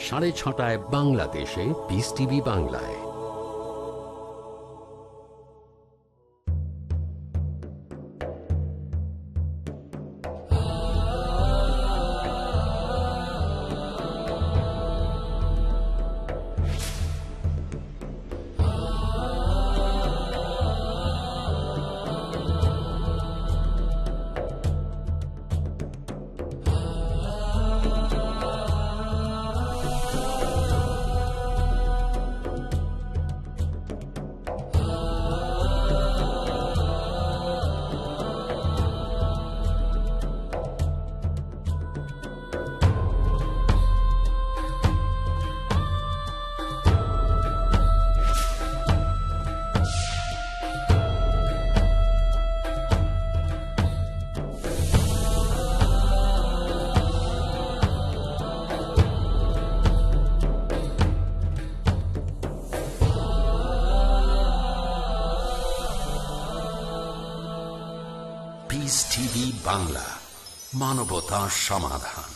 সাড়ে ছটায় বাংলাদেশে বিস টিভি বাংলায়। বাংলা মানবতা সমাধান।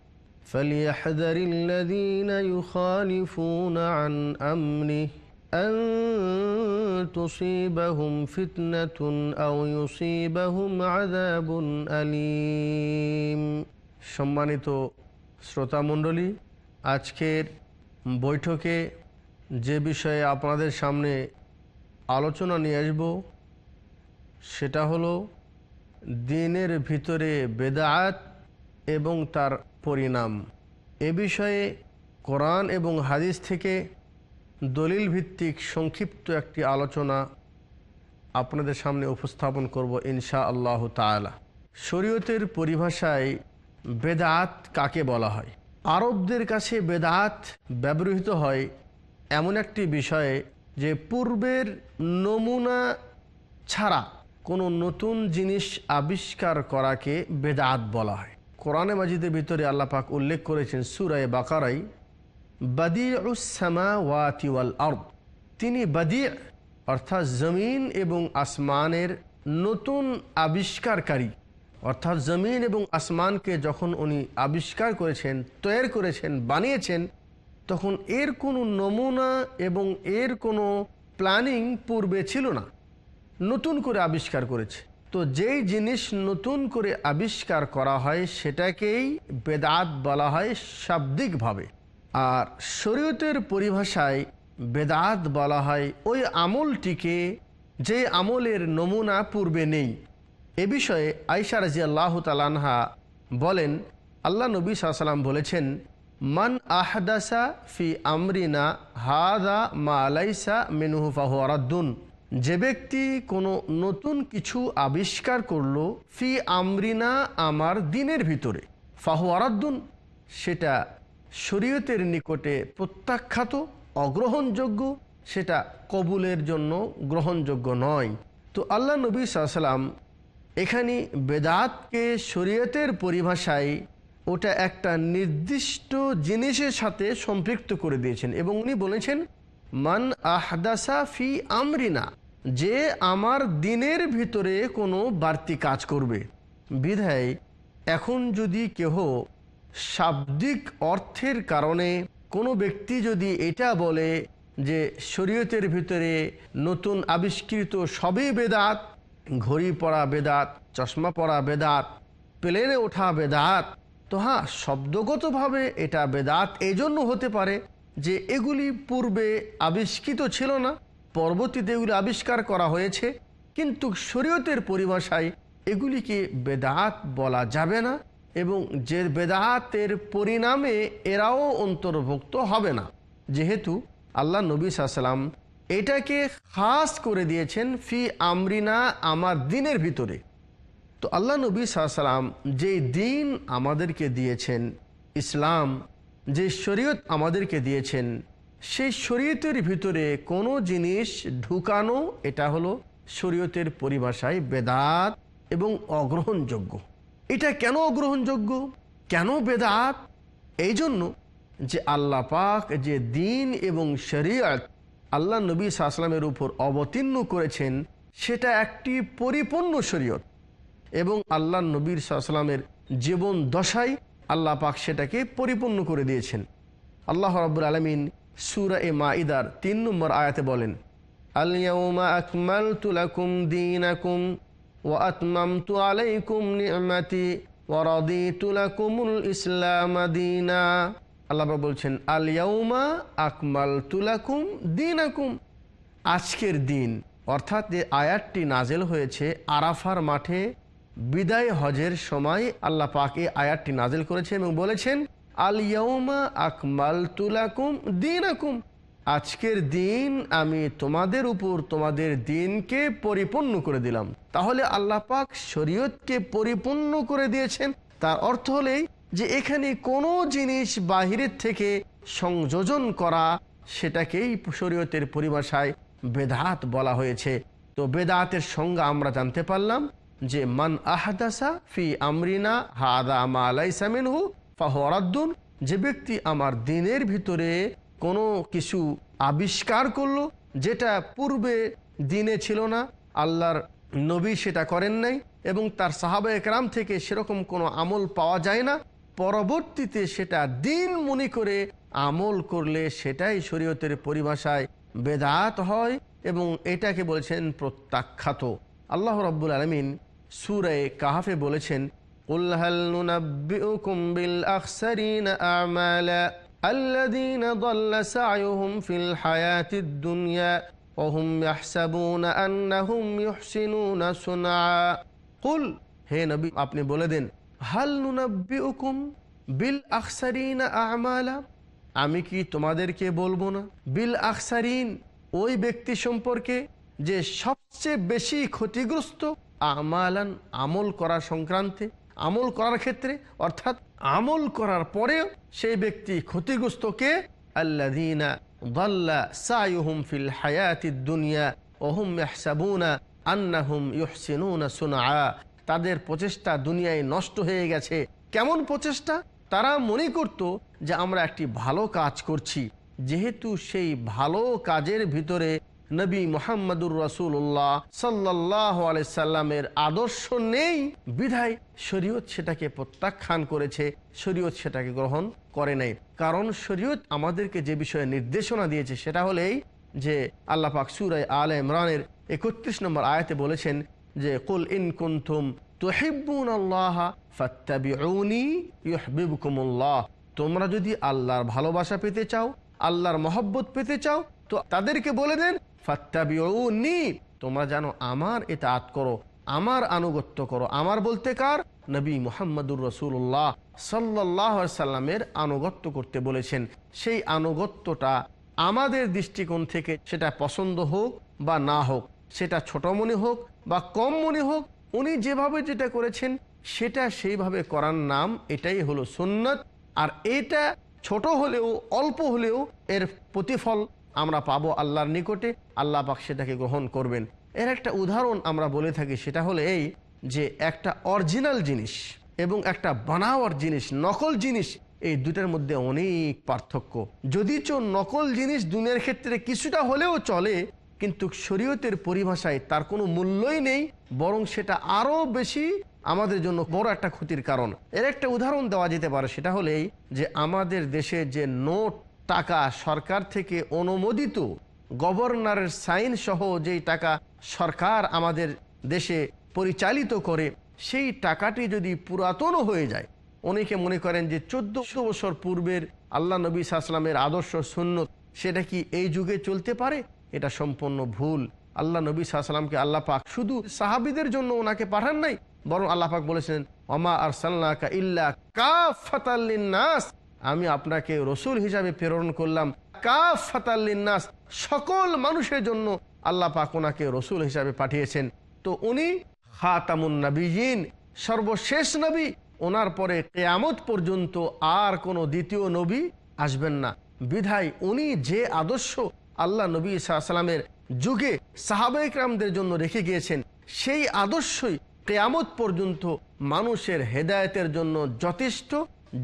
فليحذر الذين يخالفون عن أمره أن تصيبهم فتنة أو يصيبهم عذاب أليم সম্মানিত শ্রোতামণ্ডলী আজকের বৈঠকে যে বিষয়ে আপনাদের সামনে আলোচনা নিয়ে আসব সেটা হলো দিনের ভিতরে বেদাত এবং তার পরিণাম। এ বিষয়ে কোরআন এবং হাদিস থেকে দলিল ভিত্তিক সংক্ষিপ্ত একটি আলোচনা আপনাদের সামনে উপস্থাপন করব ইনশা আল্লাহ তালা শরীয়তের পরিভাষায় বেদাত কাকে বলা হয়? আরবদের কাছে বেদাত ব্যবহৃত হয় এমন একটি বিষয়ে যে পূর্বের নমুনা ছাড়া কোনো নতুন জিনিস আবিষ্কার করাকে বেদাত বলা হয়। কোরআনে মাজিদের ভিতরে আল্লাপাক উল্লেখ করেছেন সুরায় বাকারাই বাদিউসামা ওয়াতিওয়াল আর্দ। তিনি বাদি, অর্থাৎ জমিন এবং আসমানের নতুন আবিষ্কারকারী। অর্থাৎ জমিন এবং আসমানকে যখন উনি আবিষ্কার করেছেন তৈরি করেছেন, বানিয়েছেন, তখন এর কোনো নমুনা এবং এর কোনো প্ল্যানিং পূর্বে ছিল না। নতুন করে আবিষ্কার করেছে। তো যেই জিনিস নতুন করে আবিষ্কার করা হয় সেটাকেই বেদাত বলা হয় শাব্দিকভাবে। আর শরীয়তের পরিভাষায় বেদাত বলা হয় ওই আমলটিকে যে আমলের নমুনা পূর্বে নেই। এ বিষয়ে আইসা রাজি আল্লাহ তালানহা বলেন, আল্লাহ নবী সাল্লাম বলেছেন, মান আহদাসা ফি আমরিনা, হাদা মা আলাইসা মেনুহু ফাহুয়ারাদ্দুন যে ব্যক্তি কোনো নতুন কিছু আবিষ্কার করল, ফি আমরিনা আমার দিনের ভিতরে। ফাহু আরাদ্দুন, সেটা শরীয়তের নিকটে প্রত্যাখ্যাত, অগ্রহণযোগ্য, সেটা কবুলের জন্য গ্রহণযোগ্য নয়। তো আল্লাহ নবী সাল্লাম এখানে বেদাতকে শরীয়তের পরিভাষায় ওটা একটা নির্দিষ্ট জিনিসের সাথে সম্পৃক্ত করে দিয়েছেন। এবং উনি বলেছেন, মান আহদাসা ফি আমরিনা। যে আমার দিনের ভিতরে কোনো বাড়তি কাজ করবে। বিধায়, এখন যদি কেহ শাব্দিক অর্থের কারণে কোনো ব্যক্তি যদি এটা বলে যে শরীয়তের ভিতরে নতুন আবিষ্কৃত সবই বেদাত, ঘড়ি পরা বেদাত, চশমা পরা বেদাত, প্লেনে ওঠা বেদাত, তো হ্যাঁ শব্দগতভাবে এটা বেদাত এই জন্য হতে পারে যে এগুলি পূর্বে আবিষ্কৃত ছিল না। পরবর্তীতে এগুলি আবিষ্কার করা হয়েছে, কিন্তু শরীয়তের পরিভাষায় এগুলিকে বেদাত বলা যাবে না এবং যে বেদাতের পরিণামে এরাও অন্তর্ভুক্ত হবে না। যেহেতু আল্লাহ নবী সাল্লাম এটাকে খাস করে দিয়েছেন ফি আমরিনা আমার দিনের ভিতরে। তো আল্লাহ নবী সাল্লাম যে দিন আমাদেরকে দিয়েছেন, ইসলাম যে শরীয়ত আমাদেরকে দিয়েছেন সেই শরীয়তের ভিতরে কোনো জিনিস ঢুকানো, এটা হলো শরীয়তের পরিভাষায় বেদাত এবং অগ্রহণযোগ্য। এটা কেন অগ্রহণযোগ্য? কেন বেদাত? এই জন্য যে আল্লাহ পাক যে দিন এবং শরীয়ত আল্লাহ নবী সাহসালামের উপর অবতীর্ণ করেছেন, সেটা একটি পরিপূর্ণ শরীয়ত এবং আল্লাহ নবীর সাল্লামের জীবন দশায় আল্লাহ পাক সেটাকে পরিপূর্ণ করে দিয়েছেন। আল্লাহ রাব্বুল আলমিন সুরা এ মাইদার তিন নম্বর আয়াতে বলেন আলিয়াউমা দিনাকুম ও আতমামতু আলাইকুম তুলাকুমুল ইসলাম দিনা। বলছেন আলিয়াউমা তুলাকুম দিনাকুম। আজকের দিন, অর্থাৎ যে আয়াতটি নাজেল হয়েছে আরাফার মাঠে বিদায় হজের সময়, আল্লাহ পাক আয়াতটি নাজেল করেছে এবং বলেছেন আজকের দিন আমি তোমাদের উপর তোমাদের দিনকে পরিপূর্ণ করে দিলাম। তাহলে আল্লাহ পাক শরীয়তকে পরিপূর্ণ করে দিয়েছেন। তার অর্থ হলেই যে এখানে কোনো জিনিস বাহিরের থেকে সংযোজন করা, সেটাকেই শরীয়তের পরিভাষায় বেদাত বলা হয়েছে। তো বেদাতের সংজ্ঞা আমরা জানতে পারলাম যে মান আহাদাসা ফি আমরিনা হাদা আমা আলাইসা মিনহু ফাহরাদ্দুন যে ব্যক্তি আমার দিনের ভিতরে কোনো কিছু আবিষ্কার করল, যেটা পূর্বে দিনে ছিল না, আল্লাহর নবী সেটা করেন নাই, এবং তার সাহাবা একরাম থেকে সেরকম কোনো আমল পাওয়া যায় না, পরবর্তীতে সেটা দিন মনে করে আমল করলে সেটাই শরীয়তের পরিভাষায় বেদাত হয়, এবং এটাকে বলেছেন প্রত্যাখ্যাত। আল্লাহ রব্বুল আলমিন সুরে কাহাফে বলেছেন قل هل ننبئكم بالأخسرين أعمالا الذين ضل سعيهم في الحياة الدنيا وهم يحسبون أنهم يحسنون سنعا قل هي نبي أبني بولدين هل ننبئكم بالأخسرين أعمالا আমি কি তোমাদেরকে বলব না বিল আখসারিন ওই ব্যক্তি সম্পর্কে যে সবচেয়ে বেশি ক্ষতিগ্রস্ত আমালান আমল করা সংক্রান্তে আমল করার ক্ষেত্রে, অর্থাৎ আমল করার পরেও সেই ব্যক্তি ক্ষতিগ্রস্তকে আল্লাদিনা ফিল হায়াতি দুনিয়া আন্নাহুম তাদের প্রচেষ্টা দুনিয়ায় নষ্ট হয়ে গেছে। কেমন প্রচেষ্টা? তারা মনে করত যে আমরা একটি ভালো কাজ করছি। যেহেতু সেই ভালো কাজের ভিতরে নবী মোহাম্মদুর রসুল্লাহ সাল্লাহ সাল্লামের আদর্শ নেই। বিধায় শরীয়ত সেটাকে প্রত্যাখ্যান করেছে, শরীয়ত সেটাকে গ্রহণ করে নাই। কারণ শরীয়ত আমাদেরকে যে বিষয়ে নির্দেশনা দিয়েছে সেটা হলেই যে আল্লাহ পাক সুরাই আল ইমরানের একত্রিশ নম্বর আয়াতে বলেছেন যে, কুল ইন কুন্তুম তুহিব্বুন আল্লাহ তোমরা যদি আল্লাহর ভালোবাসা পেতে চাও, আল্লাহর মহব্বত পেতে চাও, তো তাদেরকে বলে দেন ফাত্তাবিউনি, তোমরা জানো আমার এটা আত করো, আমার আনুগত্য করো। আমার বলতে কার? নবী মোহাম্মদুর রসুল্লাহ সাল্লাহ সাল্লামের আনুগত্য করতে বলেছেন। সেই আনুগত্যটা আমাদের দৃষ্টিকোণ থেকে সেটা পছন্দ হোক বা না হোক, সেটা ছোট মনে হোক বা কম মনে হোক, উনি যেভাবে যেটা করেছেন, সেটা সেইভাবে করার নাম এটাই হলো সুন্নত। আর এটা ছোট হলেও, অল্প হলেও এর প্রতিফল আমরা পাবো আল্লাহর নিকটে, আল্লাহ পাক সেটাকে গ্রহণ করবেন। এর একটা উদাহরণ আমরা বলে থাকি, সেটা হলো এই যে একটা অরিজিনাল জিনিস এবং একটা বানাওয়ার জিনিস, নকল জিনিস, এই দুটার মধ্যে অনেক পার্থক্য। যদি চো নকল জিনিস দুনিয়ার ক্ষেত্রে কিছুটা হলেও চলে, কিন্তু শরীয়তের পরিভাষায় তার কোনো মূল্যই নেই, বরং সেটা আরও বেশি আমাদের জন্য বড় একটা ক্ষতির কারণ। এর একটা উদাহরণ দেওয়া যেতে পারে, সেটা হলেই যে আমাদের দেশে যে নোট টাকা সরকার থেকে অনুমোদিত। গভর্নরের সাইন সহ যেই টাকা সরকার আমাদের দেশে পরিচালিত করে, সেই টাকাটি যদি পুরাতনও হয়ে যায়, অনেকে মনে করেন যে চোদ্দশো বছর পূর্বের আল্লাহ নবী সাহসালামের আদর্শ সুন্নত, সেটা কি এই যুগে চলতে পারে? এটা সম্পূর্ণ ভুল। আল্লাহ নবী সাহসালামকে আল্লাহ পাক শুধু সাহাবিদের জন্য ওনাকে পাঠান নাই, বরং আল্লাহ পাক বলেছেন অমা আর সাল্লাকা ইল্লা কাফাতাল্লিনাস আমি আপনাকে রসুল হিসাবে প্রেরণ করলাম। কাফাতাল্লিনাস সকল মানুষের জন্য আল্লাহ পাক ওনাকে রসুল হিসাবে পাঠিয়েছেন। তো উনি খাতামুন নবীন সর্বশেষ নবী। ওনার পরে কেয়ামত পর্যন্ত আর কোনো দ্বিতীয় নবী আসবেন না। বিধায় উনি যে আদর্শ আল্লাহ নবী সাল্লামের যুগে সাহাবাইকরামদের জন্য রেখে গিয়েছেন, সেই আদর্শই কেয়ামত পর্যন্ত মানুষের হেদায়েতের জন্য যথেষ্ট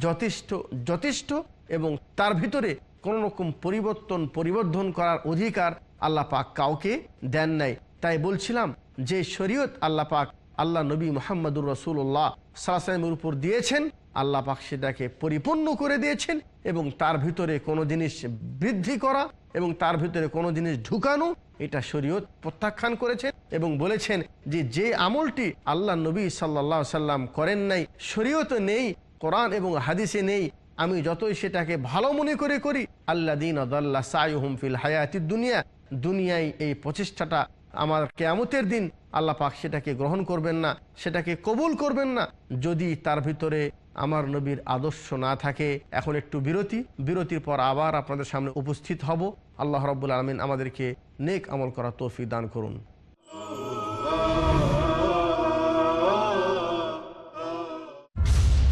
যথেষ্ট যথেষ্ট এবং তার ভিতরে কোনো রকম পরিবর্তন, পরিবর্ধন করার অধিকার আল্লাহ পাক কাউকে দেন নাই। তাই বলছিলাম যে শরীয়ত আল্লাহ পাক আল্লাহ নবী মোহাম্মদুর রসুল্লাহ সাল্লামের উপর দিয়েছেন, আল্লাহ পাক সেটাকে পরিপূর্ণ করে দিয়েছেন এবং তার ভিতরে কোনো জিনিস বৃদ্ধি করা এবং তার ভিতরে কোনো জিনিস ঢুকানো, এটা শরীয়ত প্রত্যাখ্যান করেছেন এবং বলেছেন যে যে আমলটি আল্লাহ নবী সাল্লাহ সাল্লাম করেন নাই, শরীয়ত নেই কোরআন এবং হাদিসে নেই, আমি যতই সেটাকে ভালো মনে করে করি আল্লাহ দিন আদাল্লাহ সাইহুম ফিল হায়াতি দুনিয়া, দুনিয়ায় এই প্রচেষ্টাটা আমার কেয়ামতের দিন আল্লাহ পাক সেটাকে গ্রহণ করবেন না, সেটাকে কবুল করবেন না। যদি তার ভিতরে আমার নবীর আদর্শ না থাকে, এখন একটু বিরতি, বিরতির পর আবার আপনাদের সামনে উপস্থিত হব। আল্লাহ রব্বুল আলমিন আমাদেরকে নেক আমল করা তৌফিক দান করুন।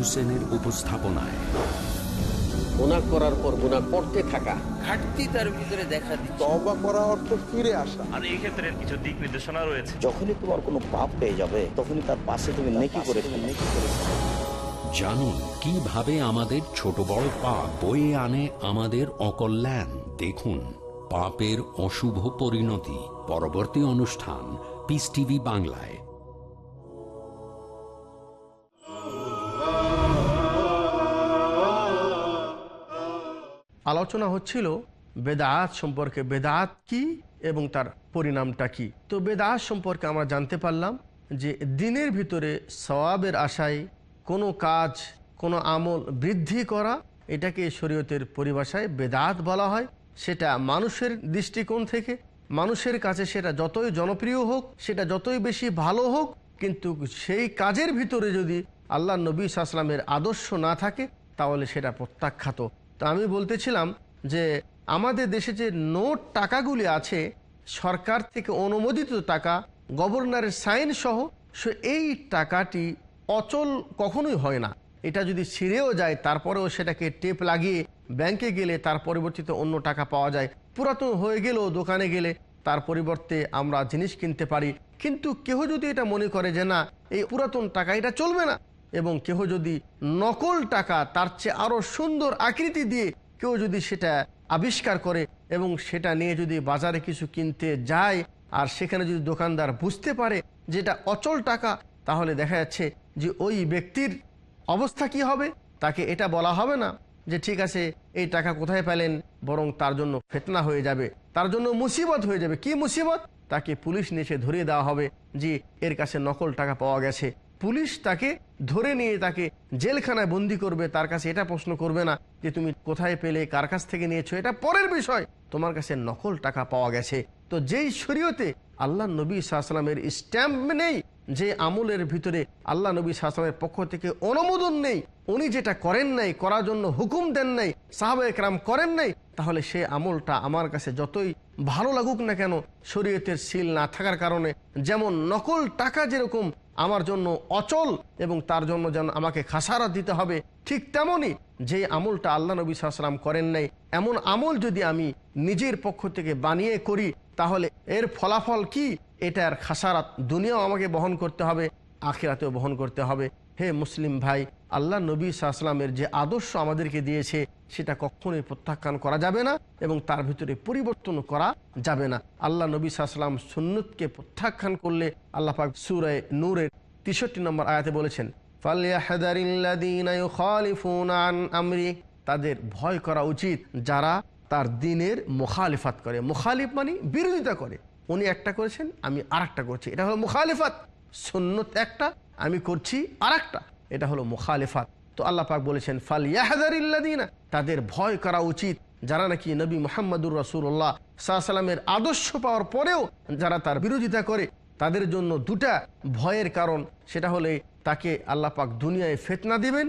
হোসেনের উপস্থাপনায়। গুণা করার পর গুণা করতে থাকা। ঘাটতি তার ভিতরে দেখা দিচ্ছে। তবা করা অর্থ ফিরে আসা। আর এই ক্ষেত্রে কিছু দিক নির্দেশনা রয়েছে। যখনই তোমার কোনো পাপ পেয়ে যাবে তখনই তার পাশে তুমি নেকি করে নেকি করে জানুন কীভাবে আমাদের ছোট বড় পাপ বয়ে আনে আমাদের অকল্যাণ। দেখুন পাপের অশুভ পরিণতি। পরবর্তী অনুষ্ঠান পিস টিভি বাংলায়। আলোচনা হচ্ছিল বেদাত সম্পর্কে, বেদাত কি এবং তার পরিণামটা কি? তো বেদাত সম্পর্কে আমরা জানতে পারলাম যে দিনের ভিতরে সওয়াবের আশায় কোনো কাজ, কোনো আমল বৃদ্ধি করা, এটাকে শরীয়তের পরিভাষায় বেদাত বলা হয়। সেটা মানুষের দৃষ্টিকোণ থেকে, মানুষের কাছে সেটা যতই জনপ্রিয় হোক, সেটা যতই বেশি ভালো হোক, কিন্তু সেই কাজের ভিতরে যদি আল্লাহ নবী সাসলামের আদর্শ না থাকে, তাহলে সেটা প্রত্যাখ্যাত। তো আমি বলতেছিলাম যে আমাদের দেশে যে নোট টাকাগুলি আছে, সরকার থেকে অনুমোদিত টাকা, গভর্নরের সাইন সহ এই টাকাটি অচল কখনোই হয় না। এটা যদি ছিঁড়েও যায়, তারপরেও সেটাকে টেপ লাগিয়ে ব্যাংকে গেলে তার পরিবর্তিতে অন্য টাকা পাওয়া যায়। পুরাতন হয়ে গেলেও দোকানে গেলে তার পরিবর্তে আমরা জিনিস কিনতে পারি। কিন্তু কেউ যদি এটা মনে করে যে না, এই পুরাতন টাকা, এটা চলবে না এবং কেহ যদি নকল টাকা তার চেয়ে আরও সুন্দর আকৃতি দিয়ে কেউ যদি সেটা আবিষ্কার করে এবং সেটা নিয়ে যদি বাজারে কিছু কিনতে যায় আর সেখানে যদি দোকানদার বুঝতে পারে যেটা অচল টাকা, তাহলে দেখা যাচ্ছে যে ওই ব্যক্তির অবস্থা কি হবে? তাকে এটা বলা হবে না যে ঠিক আছে, এই টাকা কোথায় পেলেন? বরং তার জন্য ফেতনা হয়ে যাবে। তার জন্য মুসিবত হয়ে যাবে। কি মুসিবত? তাকে পুলিশ নিচে ধরিয়ে দেওয়া হবে যে এর কাছে নকল টাকা পাওয়া গেছে। পুলিশ তাকে ধরে নিয়ে তাকে জেলখানায় বন্দি করবে, তার কাছে এটা প্রশ্ন করবে না যে তুমি কোথায় পেলে, কার কাছ থেকে নিয়েছো, এটা পরের বিষয়। তোমার কাছে নকল টাকা পাওয়া গেছে। তো যেই শরীয়তে আল্লাহ নবী সাহসালামের স্ট্যাম্প নেই যে আমলের ভিতরে আল্লাহ নবী সাহসালামের পক্ষ থেকে অনুমোদন নেই, উনি যেটা করেন নাই, করার জন্য হুকুম দেন নাই সাহাবা একরাম করেন নাই, তাহলে সে আমলটা আমার কাছে যতই ভালো লাগুক না কেন, শরীয়তের সিল না থাকার কারণে, যেমন নকল টাকা যেরকম আমার জন্য অচল এবং তার জন্য যেন আমাকে খাসারা দিতে হবে, ঠিক তেমনই যে আমলটা আল্লাহ নবী সাল্লাম করেন নাই, এমন আমল যদি আমি নিজের পক্ষ থেকে বানিয়ে করি, তাহলে এর ফলাফল কি? এটার খাসারাত দুনিয়াও আমাকে বহন করতে হবে, আখিরাতেও বহন করতে হবে। হে মুসলিম ভাই, আল্লাহ নবী সাহসালামের যে আদর্শ আমাদেরকে দিয়েছে, সেটা কখনোই প্রত্যাখ্যান করা যাবে না এবং তার ভিতরে পরিবর্তন করা যাবে না। আল্লাহ নবী সাহসালাম সুন্নতকে প্রত্যাখ্যান করলে আল্লাহ পাক সুরায় নূরের তেষট্টি নম্বর আয়াতে বলেছেন তাদের ভয় করা উচিত যারা তার দিনের মুখালিফাত করে। মুখালিফ মানে বিরোধিতা করে। উনি একটা করেছেন, আমি আর একটা করছি। এটা হলো মুখালিফাত। সুন্নত একটা, আমি করছি আর একটা এটা হলো মুখালিফাত। তো আল্লাহ পাক বলেছেন ফাল ইয়াহাদারিল্লাদিনা তাদের ভয় করা উচিত। যারা নাকি নবী মোহাম্মদুর রসুল্লাহ সাল্লামের আদর্শ পাওয়ার পরেও যারা তার বিরোধিতা করে, তাদের জন্য দুটা ভয়ের কারণ। সেটা হলে, তাকে আল্লাহ পাক দুনিয়ায় ফেতনা দিবেন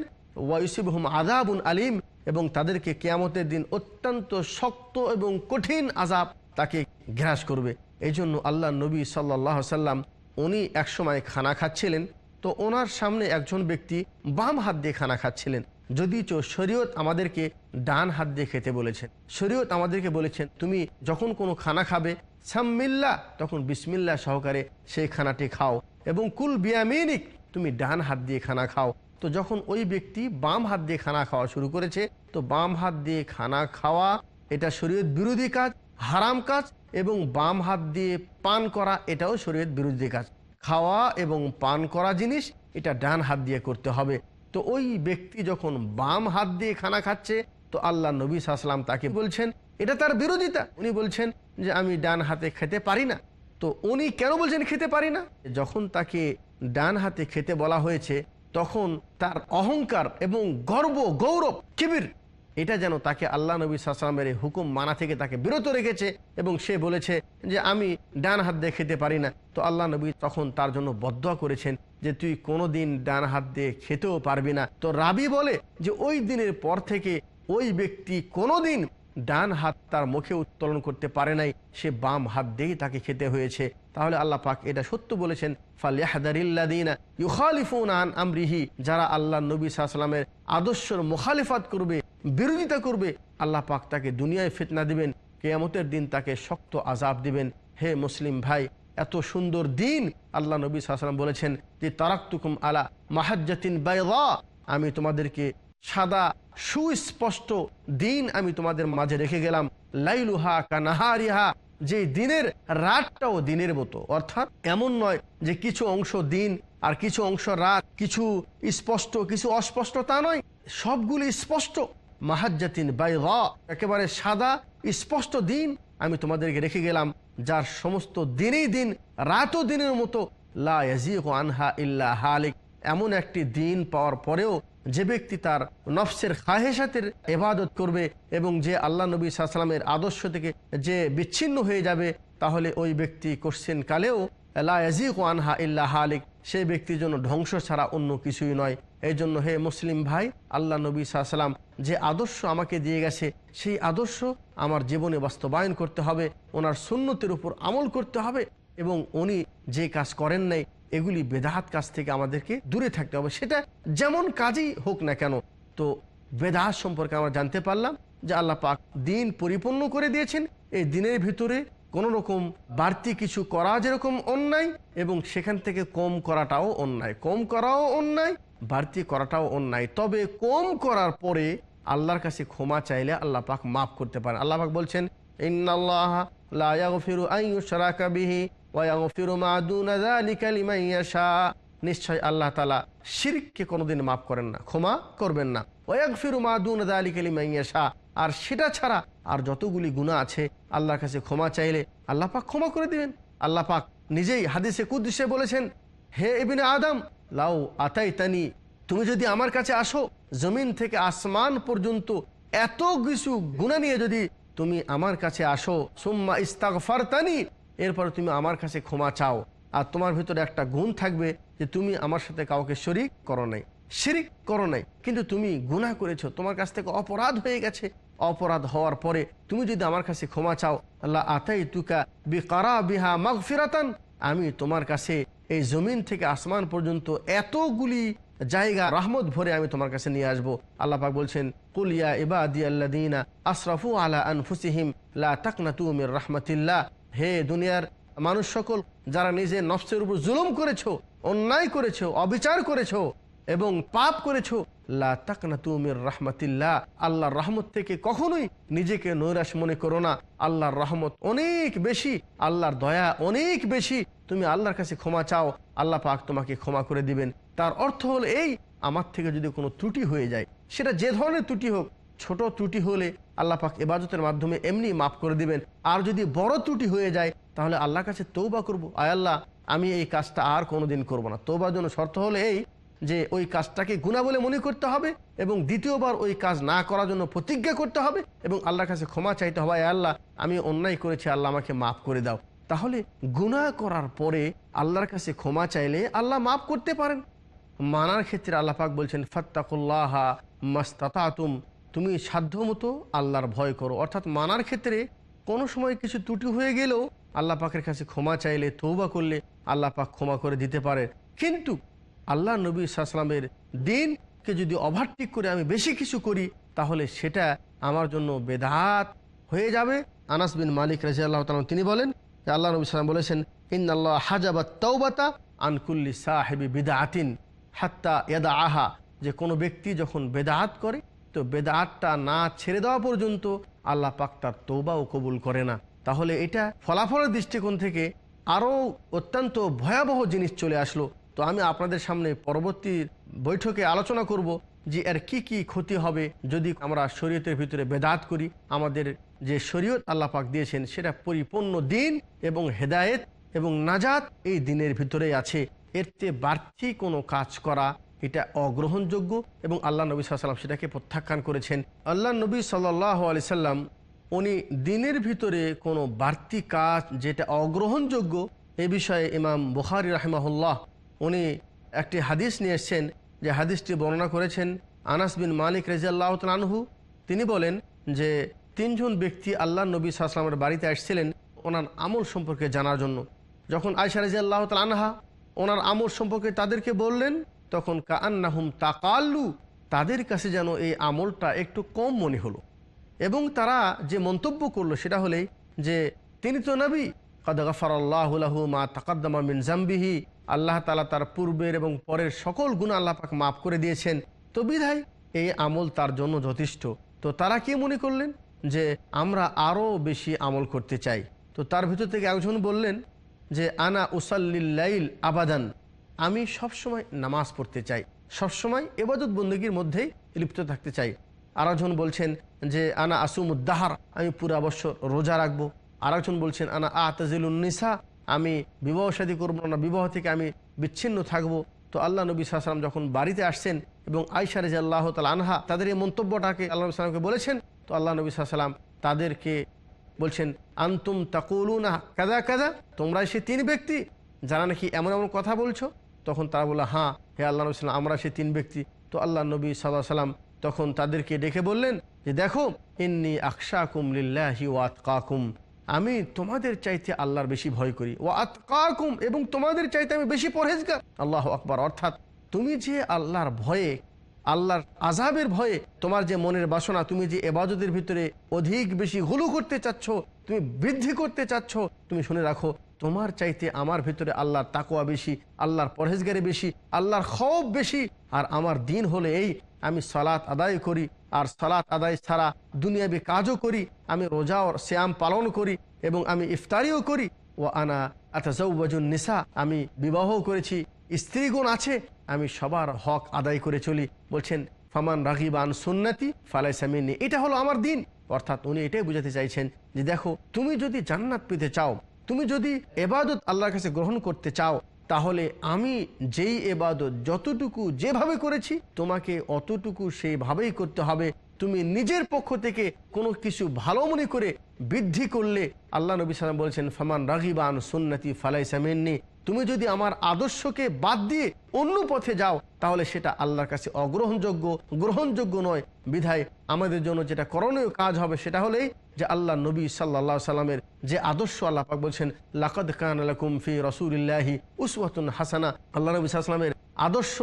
ওয়াইসিবহুম আজাবুন আলিম, এবং তাদেরকে কেয়ামতের দিন অত্যন্ত শক্ত এবং কঠিন আজাব তাকে গ্রাস করবে। এই জন্য আল্লাহ নবী সাল্লাহ সাল্লাম উনি একসময় খানা খাচ্ছিলেন। তো ওনার সামনে একজন ব্যক্তি বাম হাত দিয়ে খানা খাচ্ছিলেন। যদিচ শরীয়ত আমাদেরকে ডান হাত দিয়ে খেতে বলেছেন। শরীয়ত আমাদেরকে বলেছেন, তুমি যখন কোনো খানা খাবে, সাম্মিল্লা তখন বিসমিল্লা সহকারে সেই খানাটি খাও। এবং কুল বিয়ামিনিক, তুমি ডান হাত দিয়ে খানা খাও। তো যখন ওই ব্যক্তি বাম হাত দিয়ে খানা খাওয়া শুরু করেছে, তো বাম হাত দিয়ে খানা খাওয়া, এটা শরীয়ত বিরোধী কাজ, হারাম কাজ এবং বাম হাত দিয়ে পান করা, এটাও শরীরের বিরোধী কাজ। খাওয়া এবং পান করা জিনিস, এটা ডান হাত দিয়ে করতে হবে। তো ওই ব্যক্তি যখন বাম হাত দিয়ে খানা খাচ্ছে, তো আল্লাহ নবী সাহসালাম তাকে বলছেন, এটা তার বিরোধিতা। উনি বলছেন যে, আমি ডান হাতে খেতে পারি না। তো উনি কেন বলছেন খেতে পারি না? যখন তাকে ডান হাতে খেতে বলা হয়েছে, তখন তার অহংকার এবং গর্ব, গৌরব, কিবির এটা যেন তাকে আল্লাহ নবী সাল্লামের এই হুকুম মানা থেকে তাকে বিরত রেখেছে এবং সে বলেছে যে আমি ডান হাত দিয়ে খেতে পারি না। তো আল্লাহ নবী তখন তার জন্য বদ্ধ করেছেন যে তুই কোনোদিন ডান হাত দিয়ে খেতেও পারবি না। তো রাবি বলে যে ওই দিনের পর থেকে ওই ব্যক্তি কোনোদিন ডান হাত তার মুখে উত্তোলন করতে পারে নাই, সে বাম হাত দিয়েই তাকে খেতে হয়েছে। তাহলে আল্লাহ পাক এটা সত্য বলেছেন আন আমরিহি, যারা আল্লাহ নবী সাল্লামের আদর্শর মুখালিফাত করবে বিরোধিতা করবে। আল্লাহ পাক তাকে দুনিয়ায় ফিতনা দিবেন, কেয়ামতের দিন তাকে শক্ত আজাব দিবেন। হে মুসলিম ভাই, এত সুন্দর দিন আল্লাহ নবী সাল্লাম বলেছেন যে, তারাক্তুকুম আলা মাহাজ্জাতিন বাইদা, আমি তোমাদেরকে সাদা সুস্পষ্ট দিন আমি তোমাদের মাঝে রেখে গেলাম। লাইলুহা কানাহারিহা, যে দিনের রাতটাও দিনের মতো। অর্থাৎ এমন নয় যে কিছু অংশ দিন আর কিছু অংশ রাত, কিছু স্পষ্ট, কিছু অস্পষ্ট তা নয়। সবগুলি স্পষ্ট। মাহাজ্জাতিন বাইগা একেবারে সাদা, স্পষ্ট দিন। আমি তোমাদেরকে রেখে গেলাম, যার সমস্ত দিনেই দিন, রাতও দিনের মতো আনহা ইল্লা হালিক। এমন একটি দিন পাওয়ার পরেও যে ব্যক্তি তার নফসের খাহেসাতের এবাদত করবে এবং যে আল্লাহ নবী সাল্লামের আদর্শ থেকে যে বিচ্ছিন্ন হয়ে যাবে, তাহলে ওই ব্যক্তি কোশ্চেন কালেও লাজিক আনহা ইল্লা হালিক। সেই ব্যক্তির জন্য ধ্বংস ছাড়া অন্য কিছুই নয়। এই জন্য হে মুসলিম ভাই, আল্লাহ নবী সাল্লাম যে আদর্শ আমাকে দিয়ে গেছে, সেই আদর্শ আমার জীবনে বাস্তবায়ন করতে হবে, ওনার সুন্নতির উপর আমল করতে হবে এবং উনি যে কাজ করেন নাই, এগুলি বেদাহাত কাজ থেকে আমাদেরকে দূরে থাকতে হবে। সেটা যেমন কাজই হোক না কেন, তো বেদাহাত সম্পর্কে আমরা জানতে পারলাম যে আল্লাহ পাক দিন পরিপূর্ণ করে দিয়েছেন, এই দিনের ভিতরে কোন রকম বাড়তি কিছু করা যেরকম অন্যায় এবং সেখান থেকে কম করাটাও অন্যায়। কম করাও অন্যায় বাড়তি করাটাও অন্যায়। তবে কম করার পরে আল্লাহর কাছে ক্ষমা চাইলে আল্লাহ পাক মাফ করতে পারেন। আল্লাহ পাক বলছেন নিশ্চয় আল্লাহ তালা শিরককে কোনোদিন মাফ করেন না, ক্ষমা করবেন না। ওয়া ফিরু মা দুনা যালিকা লিমান ইয়াশা। আর সেটা ছাড়া আর যতগুলি গুনাহ আছে, আল্লাহর কাছে ক্ষমা চাইলে আল্লাহ পাক ক্ষমা করে দিবেন। আল্লাহ পাক নিজেই হাদিসে কুদ্দিসে বলেছেন, হে ইবনে আদম লাউ আতাইতানি তুমি যদি আমার কাছে আসো, জমিন থেকে আসমান পর্যন্ত এত কিছু গুণা নিয়ে যদি তুমি আমার কাছে আসো, সুম্মা ইস্তাগফারতানি এরপর তুমি আমার কাছে ক্ষমা চাও। আর তোমার ভিতরে একটা গুণ থাকবে যে তুমি আমার সাথে কাউকে শরিক করো নাই। শিরিক করো নাই, কিন্তু তুমি গুনাহ করেছ, তোমার কাছ থেকে অপরাধ হয়ে গেছে। অপরাধ হওয়ার পরে তুমি যদি আমার কাছে ক্ষমা চাও আল্লাহ আতাই তুকা বিকারা বিহা মাগফিরাতান, আমি তোমার কাছে এই জমিন থেকে আসমান পর্যন্ত এতগুলি জায়গা রহমত ভরে আমি তোমার কাছে নিয়ে আসব। আল্লাহ পাক বলছেন কুলিয়া ইবাদি আল্লাদিনা আশরাফু আলা আনফুসিহিম লা তাকনাতু মির রহমতিল্লা হে দুনিয়ার মানুষ সকল, যারা নিজে নফসের উপর জুলুম করেছ, অন্যায় করেছ, অবিচার করেছ এবং পাপ করেছ লা আল্লাহর রহমত থেকে কখনোই নিজেকে নৈরাশ মনে করো না। আল্লাহর রহমত অনেক বেশি, আল্লাহর দয়া অনেক বেশি। তুমি আল্লাহর কাছে ক্ষমা চাও, আল্লাহ পাক তোমাকে ক্ষমা করে দিবেন। তার অর্থ হল এই, আমার থেকে যদি কোনো ত্রুটি হয়ে যায়, সেটা যে ধরনের ত্রুটি হোক, ছোট ত্রুটি হলে আল্লাহ পাক এবাজতের মাধ্যমে এমনি মাফ করে দিবেন। আর যদি বড় ত্রুটি হয়ে যায়, তাহলে আল্লাহর কাছে তৌবা করব। আয় আল্লাহ, আমি এই কাজটা আর কোনোদিন করব না। তৌবার জন্য শর্ত হলো এই যে ওই কাজটাকে গুণা বলে মনে করতে হবে এবং দ্বিতীয়বার ওই কাজ না করার জন্য প্রতিজ্ঞা করতে হবে এবং আল্লাহর কাছে ক্ষমা চাইতে হবে। আল্লাহ, আমি অন্যায় করেছি, আল্লাহ আমাকে মাফ করে দাও। তাহলে গুনাহ করার পরে আল্লাহর কাছে ক্ষমা চাইলে আল্লাহ মাফ করতে পারেন। মানার ক্ষেত্রে আল্লাহ পাক বলছেন, ফাত্তাকুল্লাহ মাস্তাতুম তুমি সাধ্যমতো আল্লাহর ভয় করো। অর্থাৎ মানার ক্ষেত্রে কোনো সময় কিছু ত্রুটি হয়ে গেলেও আল্লাহ পাকের কাছে ক্ষমা চাইলে তৌবা করলে আল্লাহ পাক ক্ষমা করে দিতে পারে কিন্তু আল্লাহ নবী সাল্লামের দিনকে যদি ওভারটেক করে আমি বেশি কিছু করি, তাহলে সেটা আমার জন্য বেদাত হয়ে যাবে। আনাস বিন মালিক রাজি আল্লাহ তালাম তিনি বলেন যে আল্লাহ নবী সাল্লাম বলেছেন ইন আল্লাহ হাজাবাত তৌবাতা আনকুল্লি সাহেবি বেদা আতিন হাত্তা এদা আহা যে কোনো ব্যক্তি যখন বেদাহাত করে, তো বেদাহাতটা না ছেড়ে দেওয়া পর্যন্ত আল্লাহ পাক তার তৌবাও কবুল করে না। তাহলে এটা ফলাফলের দৃষ্টিকোণ থেকে আরও অত্যন্ত ভয়াবহ জিনিস চলে আসলো। তো আমি আপনাদের সামনে পরবর্তী বৈঠকে আলোচনা করব যে এর কি কি ক্ষতি হবে যদি আমরা শরীয়তের ভিতরে বেদাত করি। আমাদের যে শরীয়ত আল্লাহ পাক দিয়েছেন, সেটা পরিপূর্ণ দিন এবং হেদায়েত এবং নাজাত এই দিনের ভিতরেই আছে। এর চেয়ে বাড়তি কোনো কাজ করা এটা অগ্রহণযোগ্য এবং আল্লাহ নবী সাল্লাম সেটাকে প্রত্যাখ্যান করেছেন। আল্লাহ নবী সাল্লাহ আলি সাল্লাম, উনি দিনের ভিতরে কোনো বাড়তি কাজ যেটা অগ্রহণযোগ্য এ বিষয়ে ইমাম বুখারি রাহমাহুল্লাহ উনি একটি হাদিস নিয়ে এসছেন যে হাদিসটি বর্ণনা করেছেন আনাস বিন মালিক রেজিয়াল্লাহ তানহু তিনি বলেন যে তিনজন ব্যক্তি আল্লাহ নবী সাল্লামের বাড়িতে আসছিলেন ওনার আমল সম্পর্কে জানার জন্য। যখন আয়সা রেজিয়াল্লাহ তালানহা ওনার আমল সম্পর্কে তাদেরকে বললেন, তখন কান্নাহুম তাকাল্লু, তাদের কাছে যেন এই আমলটা একটু কম মনে হলো। এবং তারা যে মন্তব্য করল সেটা হলেই যে, তিনি তো নবী, কদ গফর আল্লাহ মা তাকাদ্দামা মিন জাম্বিহি আল্লাহ তালা তার পূর্বের এবং পরের সকল গুণ আল্লাহ পাক মাফ করে দিয়েছেন। তো বিধায় এই আমল তার জন্য যথেষ্ট। তো তারা কি মনে করলেন? যে আমরা আরও বেশি আমল করতে চাই। তো তার ভিতর থেকে একজন বললেন যে, আনা উসাল্লিল্লাইল আবাদান। আমি সবসময় নামাজ পড়তে চাই। সবসময় এবাদত বন্দগীর মধ্যেই লিপ্ত থাকতে চাই। আরেকজন বলছেন যে, আনা আসুম আসুমুদ্দাহার আমি পুরা বছর রোজা রাখব। আরেকজন বলছেন, আনা আতাজিলুন্নিসা আমি বিবাহ সাদী করব না, বিবাহ থেকে আমি বিচ্ছিন্ন থাকব। তো আল্লাহ নবী সাল্লাম যখন বাড়িতে আসছেন এবং আইসা রেজা আল্লাহ তাল আনহা তাদের এই মন্তব্যটাকে আল্লাহ নবী সাল্লামকে বলেছেন, তো আল্লাহ নবী সাল্লাম তাদেরকে বলছেন, আন্তুম তাকুলুনা কাদা কাদা তোমরা সে তিন ব্যক্তি যারা নাকি এমন এমন কথা বলছো। তখন তারা বলল হ্যাঁ হে আল্লাহ নবী সাল্লাম আমরা সে তিন ব্যক্তি। তো আল্লাহ নবী সাল্লাহ সাল্লাম তখন তাদেরকে ডেকে বললেন যে, দেখো, ইন্নি আকশা কুম লিল্লাহি ওয়াত কাকুম আমি তোমাদের চাইতে আল্লাহর বেশি ভয় করি। ও আতকাকুম, এবং তোমাদের চাইতে আমি বেশি পরহেজগার। আল্লাহ আকবর, অর্থাৎ তুমি যে আল্লাহর ভয়ে, আল্লাহর আজাবের ভয়ে তোমার যে মনের বাসনা, তুমি যে এবাজতের ভিতরে অধিক বেশি হুলু করতে চাচ্ছ, তুমি বৃদ্ধি করতে চাচ্ছ, তুমি শুনে রাখো তোমার চাইতে আমার ভিতরে আল্লাহর তাকোয়া বেশি, আল্লাহর পরহেজগারি বেশি, আল্লাহর খব বেশি। আর আমার দিন হলে এই, আমি সালাত আদায় করি, আর সালাত আদায় ছাড়া দুনিয়াবি কাজও করি, আমি রোজা ও শ্যাম পালন করি এবং আমি ইফতারিও করি। ও আনা আতাজাউবাজুন নিসা, আমি বিবাহ করেছি, স্ত্রীগুণ আছে, আমি সবার হক আদায় করে চলি। বলছেন, ফামান রাগিবান সুন্নাতি ফালাই সামিনী এটা হলো আমার দিন। অর্থাৎ উনি এটাই বুঝাতে চাইছেন যে দেখো, তুমি যদি জান্নাত পেতে চাও তুমি যদি এবাদত আল্লাহর কাছে গ্রহণ করতে চাও, তাহলে আমি যেই এবাদত যতটুকু যেভাবে করেছি, তোমাকে অতটুকু সেইভাবেই করতে হবে। তুমি নিজের পক্ষ থেকে কোনো কিছু ভালো মনে করে বৃদ্ধি করলে আল্লাহ নবী সালাম বলছেন, ফামান রাগিবান সুন্নতি ফালাই সামেননি তুমি যদি আমার আদর্শকে বাদ দিয়ে অন্য পথে যাও, তাহলে সেটা আল্লাহর কাছে অগ্রহণযোগ্য, গ্রহণযোগ্য নয়। বিধায় আমাদের জন্য যেটা করণীয় কাজ হবে সেটা হলেই যে আল্লাহ নবী সাল্লা সাল্লামের যে আদর্শ আল্লাহ পাক বলছেন, লাকদ খান আলাকুম ফি রসুলিল্লাহি উসওয়াতুন হাসানা। আল্লাহ নবী সাল্লামের আদর্শ,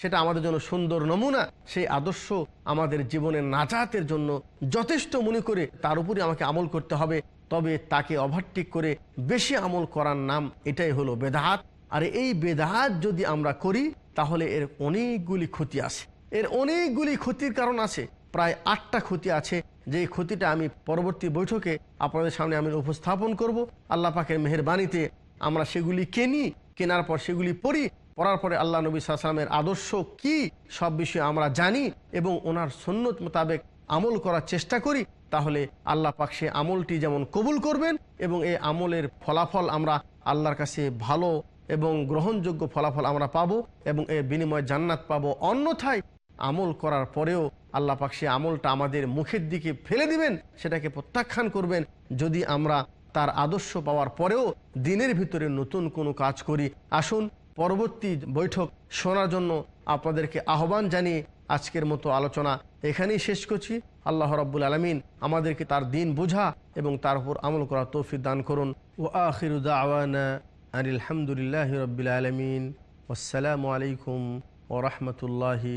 সেটা আমাদের জন্য সুন্দর নমুনা। সেই আদর্শ আমাদের জীবনের নাজাতের জন্য যথেষ্ট মনে করে তার উপরে আমাকে আমল করতে হবে। তবে তাকে ওভারটেক করে বেশি আমল করার নাম এটাই হলো বেদাহাত। আর এই বেদাহাত যদি আমরা করি, তাহলে এর অনেকগুলি ক্ষতি আছে। এর অনেকগুলি ক্ষতির কারণ আছে। প্রায় আটটা ক্ষতি আছে। যে ক্ষতিটা আমি পরবর্তী বৈঠকে আপনাদের সামনে আমি উপস্থাপন করব। আল্লাহ পাকের মেহরবানিতে আমরা সেগুলি কিনি, কেনার পর সেগুলি পড়ি, পড়ার পরে আল্লাহ নবী সাল্লামের আদর্শ কি সব বিষয়ে আমরা জানি এবং ওনার সন্ন্যত মোতাবেক আমল করার চেষ্টা করি। তাহলে আল্লাহ পাক সে আমলটি যেমন কবুল করবেন এবং এই আমলের ফলাফল আমরা আল্লাহর কাছে ভালো এবং গ্রহণযোগ্য ফলাফল আমরা পাবো এবং এর বিনিময়ে জান্নাত পাবো। অন্যথায় আমল করার পরেও আল্লাহ পাক সে আমলটা আমাদের মুখের দিকে ফেলে দিবেন, সেটাকে প্রত্যাখ্যান করবেন। যদি আমরা তার আদর্শ পাওয়ার পরেও দিনের ভিতরে নতুন কোনো কাজ করি, আসুন পরবর্তী বৈঠক শোনার জন্য আপনাদেরকে আহ্বান জানিয়ে আজকের মতো আলোচনা এখানেই শেষ করছি। আল্লাহ রব্বুল আলমিন আমাদেরকে তার দিন বোঝা এবং তার উপর আমল করা তৌফিক দান করুন। ও আখিরুদ্দা আওয়ানা রবিল আলমিন। আসসালামু আলাইকুম ও রহমতুল্লাহি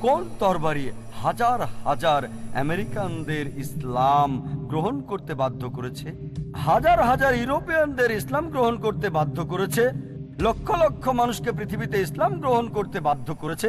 কোন তরবারি হাজার হাজার আমেরিকানদের ইসলাম গ্রহণ করতে বাধ্য করেছে? হাজার হাজার ইউরোপিয়ানদের ইসলাম গ্রহণ করতে বাধ্য করেছে? লক্ষ লক্ষ মানুষকে পৃথিবীতে ইসলাম গ্রহণ করতে বাধ্য করেছে?